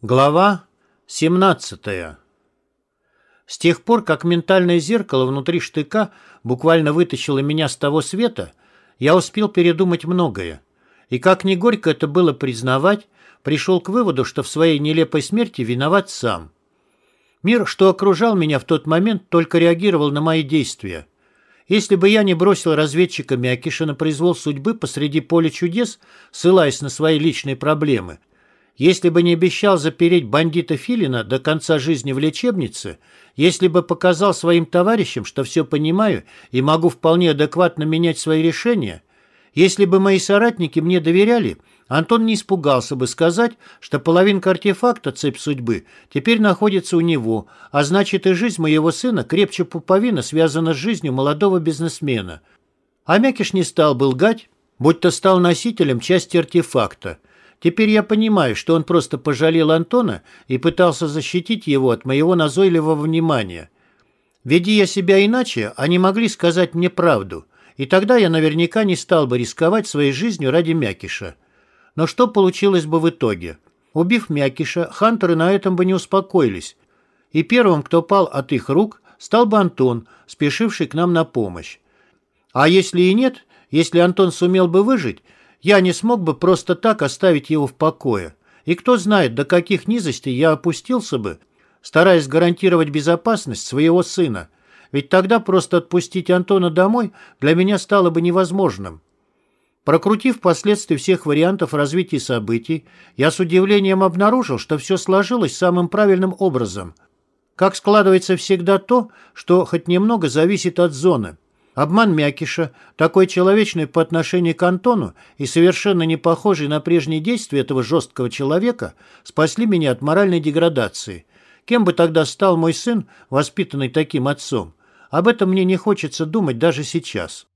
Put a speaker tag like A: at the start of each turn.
A: Глава 17 С тех пор, как ментальное зеркало внутри штыка буквально вытащило меня с того света, я успел передумать многое. И как ни горько это было признавать, пришел к выводу, что в своей нелепой смерти виноват сам. Мир, что окружал меня в тот момент, только реагировал на мои действия. Если бы я не бросил разведчика Мякиша на произвол судьбы посреди поля чудес, ссылаясь на свои личные проблемы, если бы не обещал запереть бандита Филина до конца жизни в лечебнице, если бы показал своим товарищам, что все понимаю и могу вполне адекватно менять свои решения, если бы мои соратники мне доверяли, Антон не испугался бы сказать, что половинка артефакта «Цепь судьбы» теперь находится у него, а значит и жизнь моего сына крепче пуповина связана с жизнью молодого бизнесмена. А Мякиш не стал бы лгать, будь то стал носителем части артефакта – Теперь я понимаю, что он просто пожалел Антона и пытался защитить его от моего назойливого внимания. Веди я себя иначе, они могли сказать мне правду, и тогда я наверняка не стал бы рисковать своей жизнью ради Мякиша. Но что получилось бы в итоге? Убив Мякиша, хантеры на этом бы не успокоились, и первым, кто пал от их рук, стал бы Антон, спешивший к нам на помощь. А если и нет, если Антон сумел бы выжить, я не смог бы просто так оставить его в покое. И кто знает, до каких низостей я опустился бы, стараясь гарантировать безопасность своего сына. Ведь тогда просто отпустить Антона домой для меня стало бы невозможным. Прокрутив последствия всех вариантов развития событий, я с удивлением обнаружил, что все сложилось самым правильным образом. Как складывается всегда то, что хоть немного зависит от зоны – Обман Мякиша, такой человечный по отношению к Антону и совершенно не похожий на прежние действия этого жесткого человека, спасли меня от моральной деградации. Кем бы тогда стал мой сын, воспитанный таким отцом? Об этом мне не хочется думать даже сейчас.